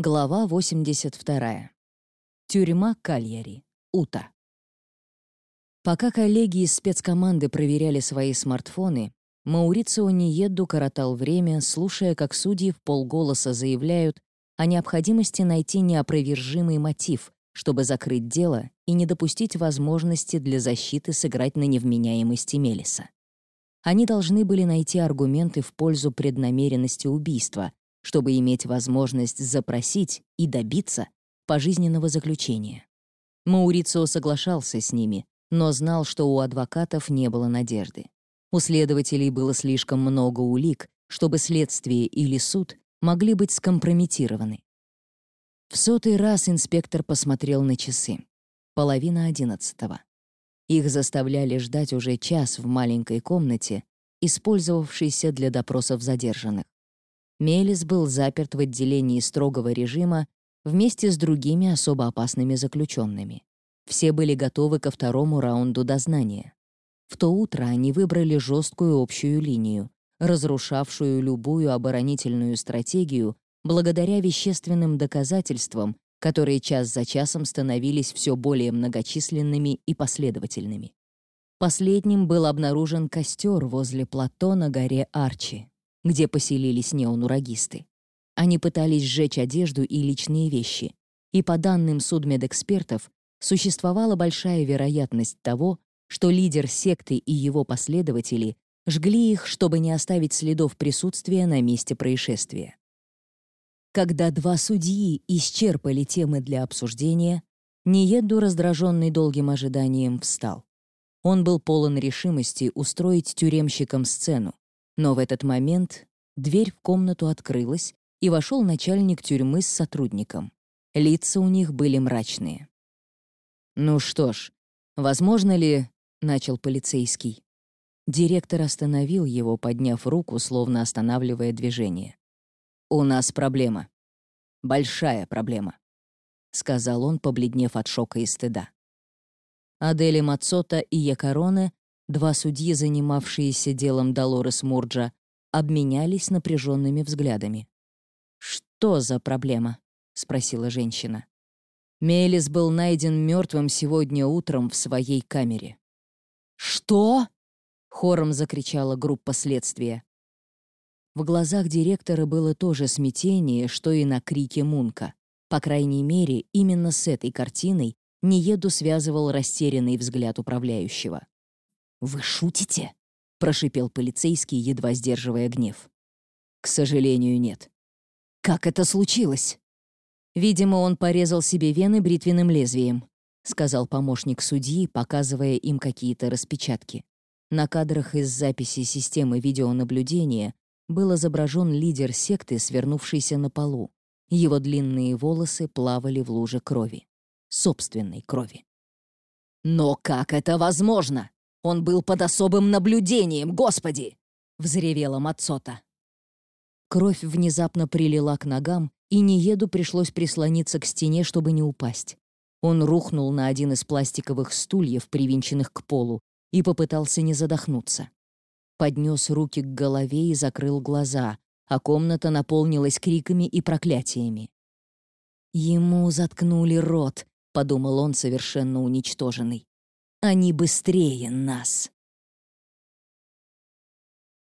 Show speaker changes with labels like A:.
A: Глава 82. Тюрьма Кальяри. Ута. Пока коллеги из спецкоманды проверяли свои смартфоны, Маурицио Ниедду коротал время, слушая, как судьи в полголоса заявляют о необходимости найти неопровержимый мотив, чтобы закрыть дело и не допустить возможности для защиты сыграть на невменяемости Мелиса. Они должны были найти аргументы в пользу преднамеренности убийства, чтобы иметь возможность запросить и добиться пожизненного заключения. Маурицио соглашался с ними, но знал, что у адвокатов не было надежды. У следователей было слишком много улик, чтобы следствие или суд могли быть скомпрометированы. В сотый раз инспектор посмотрел на часы. Половина одиннадцатого. Их заставляли ждать уже час в маленькой комнате, использовавшейся для допросов задержанных. Мелис был заперт в отделении строгого режима вместе с другими особо опасными заключенными. Все были готовы ко второму раунду дознания. В то утро они выбрали жесткую общую линию, разрушавшую любую оборонительную стратегию благодаря вещественным доказательствам, которые час за часом становились все более многочисленными и последовательными. Последним был обнаружен костер возле плато на горе Арчи, где поселились неонурагисты. Они пытались сжечь одежду и личные вещи, и по данным судмедэкспертов, существовала большая вероятность того, что лидер секты и его последователи жгли их, чтобы не оставить следов присутствия на месте происшествия. Когда два судьи исчерпали темы для обсуждения, Ниедду, раздраженный долгим ожиданием, встал. Он был полон решимости устроить тюремщикам сцену, но в этот момент дверь в комнату открылась, и вошел начальник тюрьмы с сотрудником. Лица у них были мрачные. «Ну что ж, возможно ли...» — начал полицейский. Директор остановил его, подняв руку, словно останавливая движение. «У нас проблема. Большая проблема», — сказал он, побледнев от шока и стыда. Адели Мацота и Якароне Два судьи, занимавшиеся делом Долорес Мурджа, обменялись напряженными взглядами. «Что за проблема?» — спросила женщина. Мелис был найден мертвым сегодня утром в своей камере. «Что?» — хором закричала группа следствия. В глазах директора было то же смятение, что и на крике Мунка. По крайней мере, именно с этой картиной Ниеду связывал растерянный взгляд управляющего. «Вы шутите?» — прошипел полицейский, едва сдерживая гнев. «К сожалению, нет». «Как это случилось?» «Видимо, он порезал себе вены бритвенным лезвием», — сказал помощник судьи, показывая им какие-то распечатки. На кадрах из записи системы видеонаблюдения был изображен лидер секты, свернувшийся на полу. Его длинные волосы плавали в луже крови. Собственной крови. «Но как это возможно?» Он был под особым наблюдением, господи!» — взревела Мацота. Кровь внезапно прилила к ногам, и Нееду пришлось прислониться к стене, чтобы не упасть. Он рухнул на один из пластиковых стульев, привинченных к полу, и попытался не задохнуться. Поднес руки к голове и закрыл глаза, а комната наполнилась криками и проклятиями. «Ему заткнули рот», — подумал он, совершенно уничтоженный. Они быстрее нас.